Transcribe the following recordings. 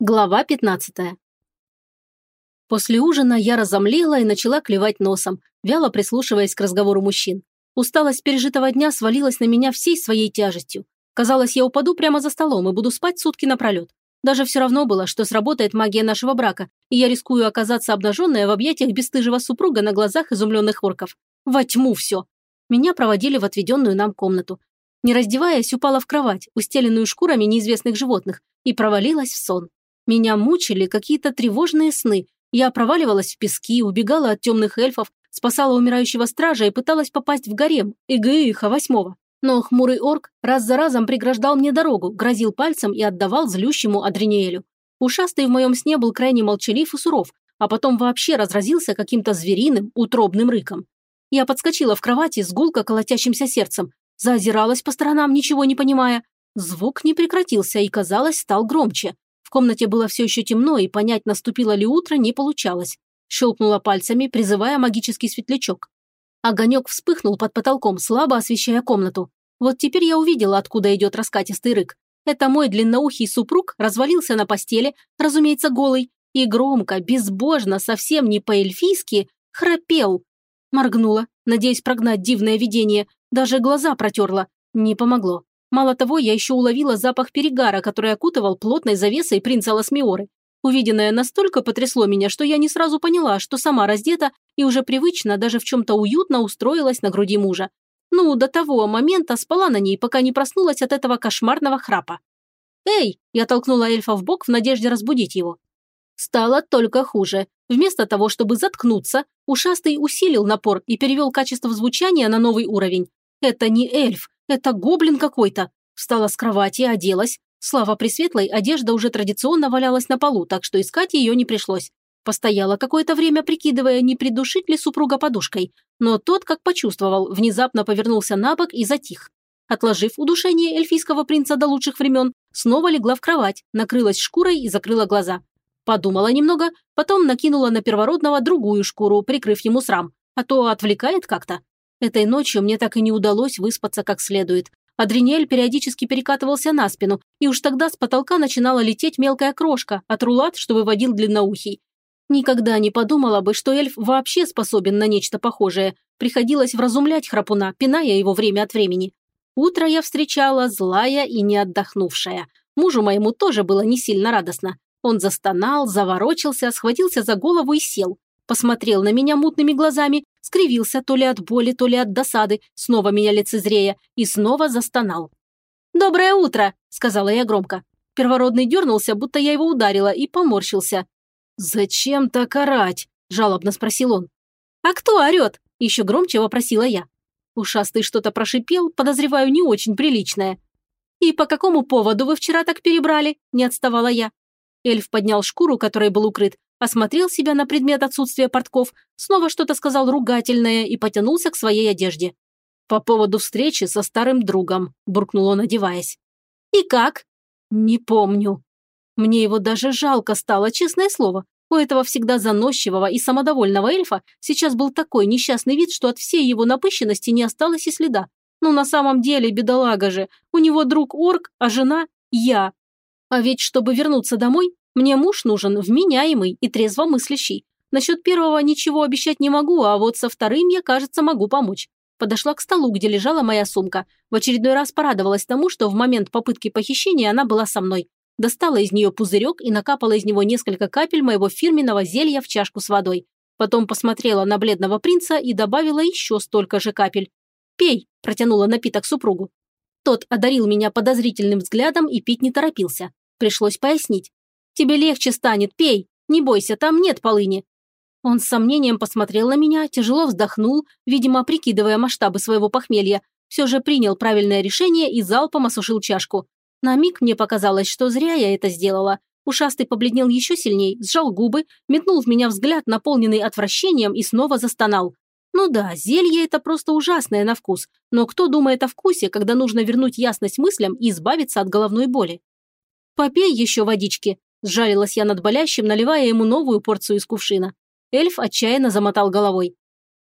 Глава 15. После ужина я разомлела и начала клевать носом, вяло прислушиваясь к разговору мужчин. Усталость пережитого дня свалилась на меня всей своей тяжестью. Казалось, я упаду прямо за столом и буду спать сутки напролет. Даже все равно было, что сработает магия нашего брака, и я рискую оказаться обнаженная в объятиях бесстыжего супруга на глазах изумленных орков. Во тьму все. Меня проводили в отведенную нам комнату. Не раздеваясь, упала в кровать, устеленную шкурами неизвестных животных, и провалилась в сон. Меня мучили какие-то тревожные сны. Я проваливалась в пески, убегала от темных эльфов, спасала умирающего стража и пыталась попасть в гарем Игыиха восьмого. Но хмурый орк раз за разом преграждал мне дорогу, грозил пальцем и отдавал злющему Адриниэлю. Ушастый в моем сне был крайне молчалив и суров, а потом вообще разразился каким-то звериным, утробным рыком. Я подскочила в кровати с гулко колотящимся сердцем, заозиралась по сторонам, ничего не понимая. Звук не прекратился и, казалось, стал громче. Комнате было все еще темно, и понять, наступило ли утро, не получалось. Щелкнула пальцами, призывая магический светлячок. Огонек вспыхнул под потолком, слабо освещая комнату. Вот теперь я увидела, откуда идет раскатистый рык. Это мой длинноухий супруг развалился на постели, разумеется, голый, и громко, безбожно, совсем не по-эльфийски, храпел. Моргнула, надеясь прогнать дивное видение, даже глаза протерла. Не помогло. Мало того, я еще уловила запах перегара, который окутывал плотной завесой принца Ласмиоры. Увиденное настолько потрясло меня, что я не сразу поняла, что сама раздета и уже привычно, даже в чем-то уютно устроилась на груди мужа. Ну, до того момента спала на ней, пока не проснулась от этого кошмарного храпа. «Эй!» – я толкнула эльфа в бок в надежде разбудить его. Стало только хуже. Вместо того, чтобы заткнуться, ушастый усилил напор и перевел качество звучания на новый уровень. Это не эльф, это гоблин какой-то. Встала с кровати, оделась, Слава Пресветлой, одежда уже традиционно валялась на полу, так что искать ее не пришлось. Постояла какое-то время, прикидывая, не придушить ли супруга подушкой, но тот, как почувствовал, внезапно повернулся на бок и затих. Отложив удушение эльфийского принца до лучших времен, снова легла в кровать, накрылась шкурой и закрыла глаза. Подумала немного, потом накинула на первородного другую шкуру, прикрыв ему срам, а то отвлекает как-то. Этой ночью мне так и не удалось выспаться как следует, Адринель периодически перекатывался на спину, и уж тогда с потолка начинала лететь мелкая крошка от рулат, что выводил длинноухий. Никогда не подумала бы, что эльф вообще способен на нечто похожее. Приходилось вразумлять храпуна, пиная его время от времени. Утро я встречала злая и не отдохнувшая. Мужу моему тоже было не сильно радостно. Он застонал, заворочился, схватился за голову и сел посмотрел на меня мутными глазами, скривился то ли от боли, то ли от досады, снова меня лицезрея, и снова застонал. «Доброе утро!» – сказала я громко. Первородный дернулся, будто я его ударила, и поморщился. «Зачем так орать?» – жалобно спросил он. «А кто орет?» – еще громче вопросила я. Ушастый что-то прошипел, подозреваю, не очень приличное. «И по какому поводу вы вчера так перебрали?» – не отставала я. Эльф поднял шкуру, которой был укрыт, осмотрел себя на предмет отсутствия портков, снова что-то сказал ругательное и потянулся к своей одежде. «По поводу встречи со старым другом», – буркнул он, одеваясь. «И как?» «Не помню». Мне его даже жалко стало, честное слово. У этого всегда заносчивого и самодовольного эльфа сейчас был такой несчастный вид, что от всей его напыщенности не осталось и следа. Ну, на самом деле, бедолага же. У него друг орк, а жена – я. А ведь, чтобы вернуться домой, мне муж нужен вменяемый и трезвомыслящий. Насчет первого ничего обещать не могу, а вот со вторым я, кажется, могу помочь. Подошла к столу, где лежала моя сумка. В очередной раз порадовалась тому, что в момент попытки похищения она была со мной. Достала из нее пузырек и накапала из него несколько капель моего фирменного зелья в чашку с водой. Потом посмотрела на бледного принца и добавила еще столько же капель. «Пей», – протянула напиток супругу. Тот одарил меня подозрительным взглядом и пить не торопился. Пришлось пояснить. Тебе легче станет, пей. Не бойся, там нет полыни». Он с сомнением посмотрел на меня, тяжело вздохнул, видимо, прикидывая масштабы своего похмелья, все же принял правильное решение и залпом осушил чашку. На миг мне показалось, что зря я это сделала. Ушастый побледнел еще сильней, сжал губы, метнул в меня взгляд, наполненный отвращением, и снова застонал. Ну да, зелье – это просто ужасное на вкус, но кто думает о вкусе, когда нужно вернуть ясность мыслям и избавиться от головной боли? «Попей еще водички», Сжалилась я над болящим, наливая ему новую порцию из кувшина. Эльф отчаянно замотал головой.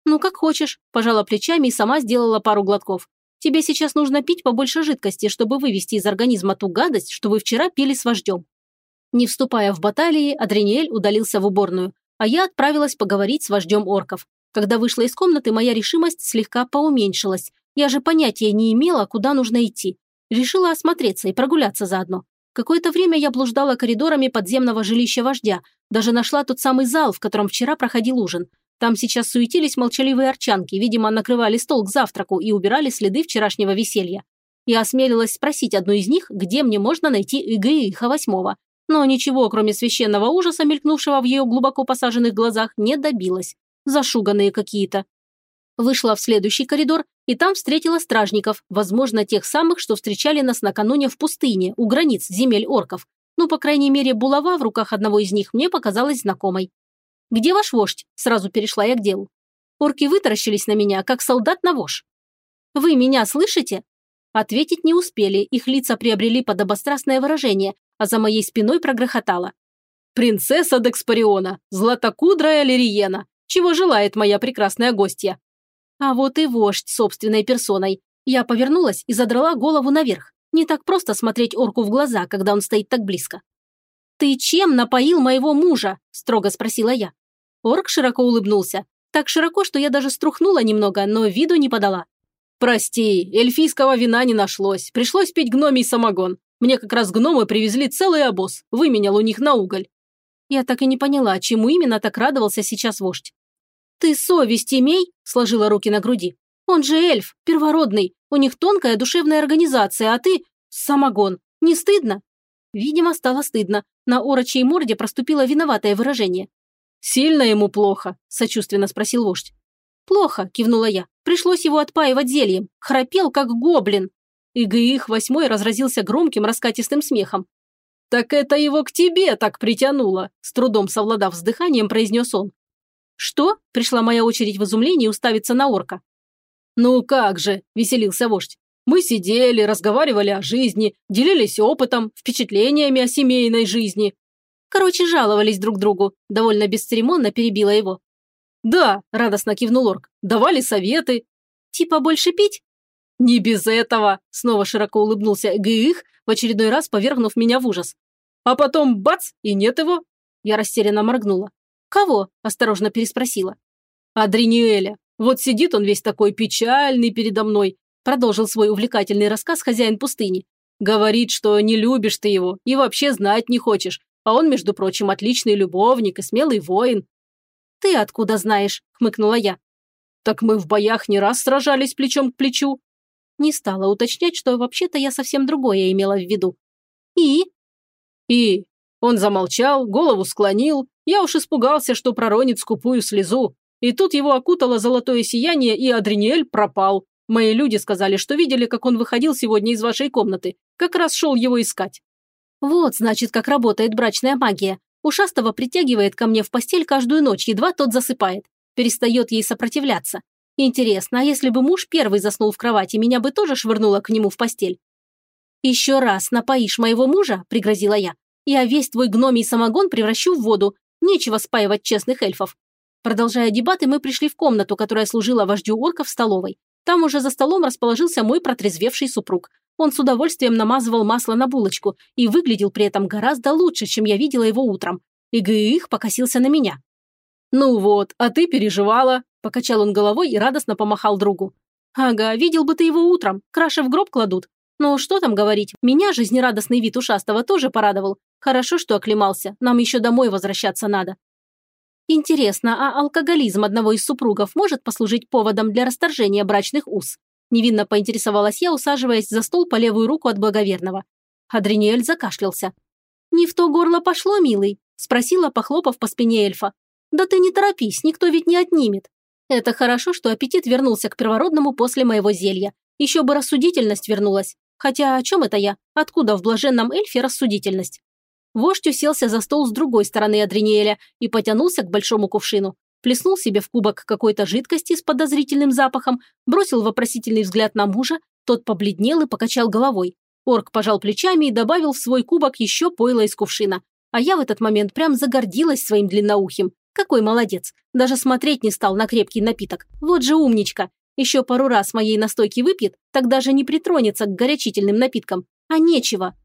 «Ну, как хочешь», – пожала плечами и сама сделала пару глотков. «Тебе сейчас нужно пить побольше жидкости, чтобы вывести из организма ту гадость, что вы вчера пили с вождем». Не вступая в баталии, Адриниэль удалился в уборную, а я отправилась поговорить с вождем орков. Когда вышла из комнаты, моя решимость слегка поуменьшилась. Я же понятия не имела, куда нужно идти. Решила осмотреться и прогуляться заодно. Какое-то время я блуждала коридорами подземного жилища вождя, даже нашла тот самый зал, в котором вчера проходил ужин. Там сейчас суетились молчаливые арчанки, видимо, накрывали стол к завтраку и убирали следы вчерашнего веселья. Я осмелилась спросить одну из них, где мне можно найти Игоиха восьмого, но ничего, кроме священного ужаса, мелькнувшего в ее глубоко посаженных глазах, не добилась. Зашуганные какие-то. Вышла в следующий коридор и там встретила стражников, возможно, тех самых, что встречали нас накануне в пустыне, у границ земель орков. Ну, по крайней мере, булава в руках одного из них мне показалась знакомой. «Где ваш вождь?» – сразу перешла я к делу. Орки вытаращились на меня, как солдат на вож. «Вы меня слышите?» Ответить не успели, их лица приобрели подобострастное выражение, а за моей спиной прогрохотало. «Принцесса Декспариона, златокудрая Лириена, чего желает моя прекрасная гостья?» А вот и вождь собственной персоной. Я повернулась и задрала голову наверх. Не так просто смотреть орку в глаза, когда он стоит так близко. «Ты чем напоил моего мужа?» – строго спросила я. Орк широко улыбнулся. Так широко, что я даже струхнула немного, но виду не подала. «Прости, эльфийского вина не нашлось. Пришлось пить гномий самогон. Мне как раз гномы привезли целый обоз. Выменял у них на уголь». Я так и не поняла, чему именно так радовался сейчас вождь. «Ты совесть имей!» – сложила руки на груди. «Он же эльф, первородный, у них тонкая душевная организация, а ты – самогон. Не стыдно?» Видимо, стало стыдно. На орочей морде проступило виноватое выражение. «Сильно ему плохо?» – сочувственно спросил вождь. «Плохо», – кивнула я. «Пришлось его отпаивать зельем. Храпел, как гоблин». И Гаих восьмой разразился громким раскатистым смехом. «Так это его к тебе так притянуло», – с трудом совладав с дыханием, произнес он. «Что?» – пришла моя очередь в изумлении уставиться на орка. «Ну как же!» – веселился вождь. «Мы сидели, разговаривали о жизни, делились опытом, впечатлениями о семейной жизни». Короче, жаловались друг другу. Довольно бесцеремонно перебила его. «Да», – радостно кивнул орк, – «давали советы». «Типа больше пить?» «Не без этого», – снова широко улыбнулся Гыих, в очередной раз повергнув меня в ужас. «А потом бац, и нет его». Я растерянно моргнула. «Кого?» – осторожно переспросила. «Адриниэля. Вот сидит он весь такой печальный передо мной», – продолжил свой увлекательный рассказ хозяин пустыни. «Говорит, что не любишь ты его и вообще знать не хочешь, а он, между прочим, отличный любовник и смелый воин». «Ты откуда знаешь?» – хмыкнула я. «Так мы в боях не раз сражались плечом к плечу». Не стала уточнять, что вообще-то я совсем другое имела в виду. «И?» «И?» Он замолчал, голову склонил, я уж испугался, что проронит скупую слезу. И тут его окутало золотое сияние, и Адриниэль пропал. Мои люди сказали, что видели, как он выходил сегодня из вашей комнаты. Как раз шел его искать. Вот, значит, как работает брачная магия. Ушастого притягивает ко мне в постель каждую ночь, едва тот засыпает. Перестает ей сопротивляться. Интересно, а если бы муж первый заснул в кровати, меня бы тоже швырнуло к нему в постель? «Еще раз напоишь моего мужа», – пригрозила я, – «я весь твой гномий самогон превращу в воду, Нечего спаивать честных эльфов. Продолжая дебаты, мы пришли в комнату, которая служила вождю орков столовой. Там уже за столом расположился мой протрезвевший супруг. Он с удовольствием намазывал масло на булочку и выглядел при этом гораздо лучше, чем я видела его утром. И Гаих покосился на меня. «Ну вот, а ты переживала», – покачал он головой и радостно помахал другу. «Ага, видел бы ты его утром, краши в гроб кладут. Ну, что там говорить, меня жизнерадостный вид ушастого тоже порадовал. Хорошо, что оклемался, нам еще домой возвращаться надо. Интересно, а алкоголизм одного из супругов может послужить поводом для расторжения брачных уз? Невинно поинтересовалась я, усаживаясь за стол по левую руку от благоверного. Адриниэль закашлялся. «Не в то горло пошло, милый?» – спросила, похлопав по спине эльфа. «Да ты не торопись, никто ведь не отнимет. Это хорошо, что аппетит вернулся к первородному после моего зелья. Еще бы рассудительность вернулась. Хотя о чем это я? Откуда в блаженном эльфе рассудительность? Вождь уселся за стол с другой стороны Адриниэля и потянулся к большому кувшину. Плеснул себе в кубок какой-то жидкости с подозрительным запахом, бросил вопросительный взгляд на мужа, тот побледнел и покачал головой. Орк пожал плечами и добавил в свой кубок еще пойло из кувшина. А я в этот момент прям загордилась своим длинноухим. Какой молодец. Даже смотреть не стал на крепкий напиток. Вот же умничка. Еще пару раз моей настойки выпьет, тогда же не притронется к горячительным напиткам. А нечего.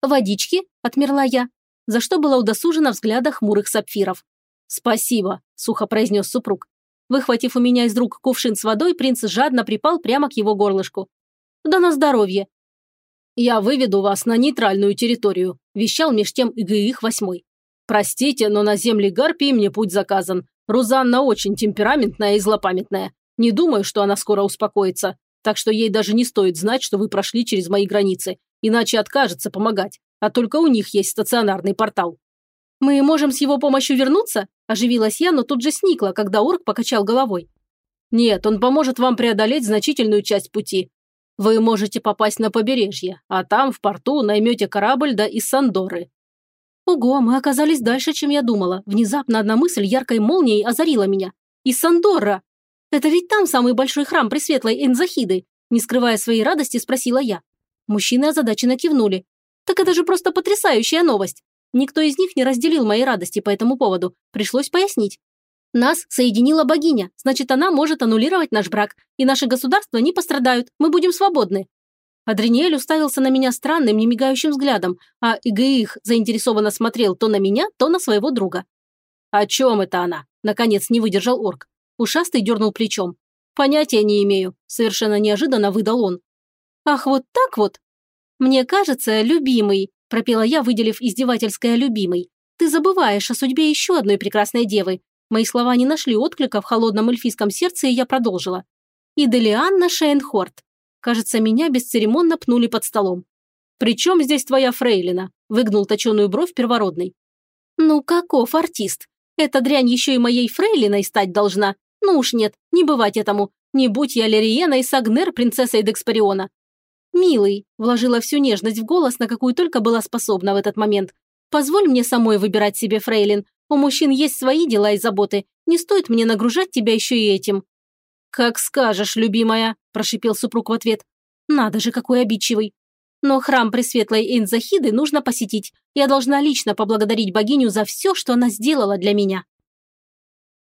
«Водички?» – отмерла я. за что была удосужена взгляда хмурых сапфиров. «Спасибо», – сухо произнес супруг. Выхватив у меня из рук кувшин с водой, принц жадно припал прямо к его горлышку. «Да на здоровье!» «Я выведу вас на нейтральную территорию», – вещал меж тем Игыих восьмой. «Простите, но на земле Гарпии мне путь заказан. Рузанна очень темпераментная и злопамятная. Не думаю, что она скоро успокоится так что ей даже не стоит знать, что вы прошли через мои границы, иначе откажется помогать, а только у них есть стационарный портал». «Мы можем с его помощью вернуться?» – оживилась я, но тут же сникла, когда орк покачал головой. «Нет, он поможет вам преодолеть значительную часть пути. Вы можете попасть на побережье, а там, в порту, наймете корабль до Иссандоры». Ого, мы оказались дальше, чем я думала. Внезапно одна мысль яркой молнией озарила меня. Иссандора! «Это ведь там самый большой храм Пресветлой Энзахиды?» Не скрывая своей радости, спросила я. Мужчины озадаченно кивнули. «Так это же просто потрясающая новость!» Никто из них не разделил моей радости по этому поводу. Пришлось пояснить. Нас соединила богиня, значит, она может аннулировать наш брак, и наши государства не пострадают, мы будем свободны. Адриниэль уставился на меня странным, немигающим взглядом, а Игеих заинтересованно смотрел то на меня, то на своего друга. «О чем это она?» – наконец не выдержал орк. Ушастый дернул плечом. «Понятия не имею», – совершенно неожиданно выдал он. «Ах, вот так вот?» «Мне кажется, любимый», – пропела я, выделив издевательское «любимый». «Ты забываешь о судьбе еще одной прекрасной девы». Мои слова не нашли отклика в холодном эльфийском сердце, и я продолжила. «И Делианна Шейнхорт». Кажется, меня бесцеремонно пнули под столом. «При чем здесь твоя фрейлина?» – выгнул точеную бровь первородный. «Ну каков артист? Эта дрянь еще и моей фрейлиной стать должна. Ну уж нет, не бывать этому. Не будь я Лериена и Сагнер, принцессой Декспариона. «Милый», – вложила всю нежность в голос, на какую только была способна в этот момент. «Позволь мне самой выбирать себе фрейлин. У мужчин есть свои дела и заботы. Не стоит мне нагружать тебя еще и этим». «Как скажешь, любимая», – прошипел супруг в ответ. «Надо же, какой обидчивый. Но храм Пресветлой Эйнзахиды нужно посетить. Я должна лично поблагодарить богиню за все, что она сделала для меня».